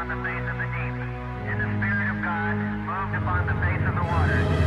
upon the face of the deep, and the Spirit of God moved upon the face of the waters.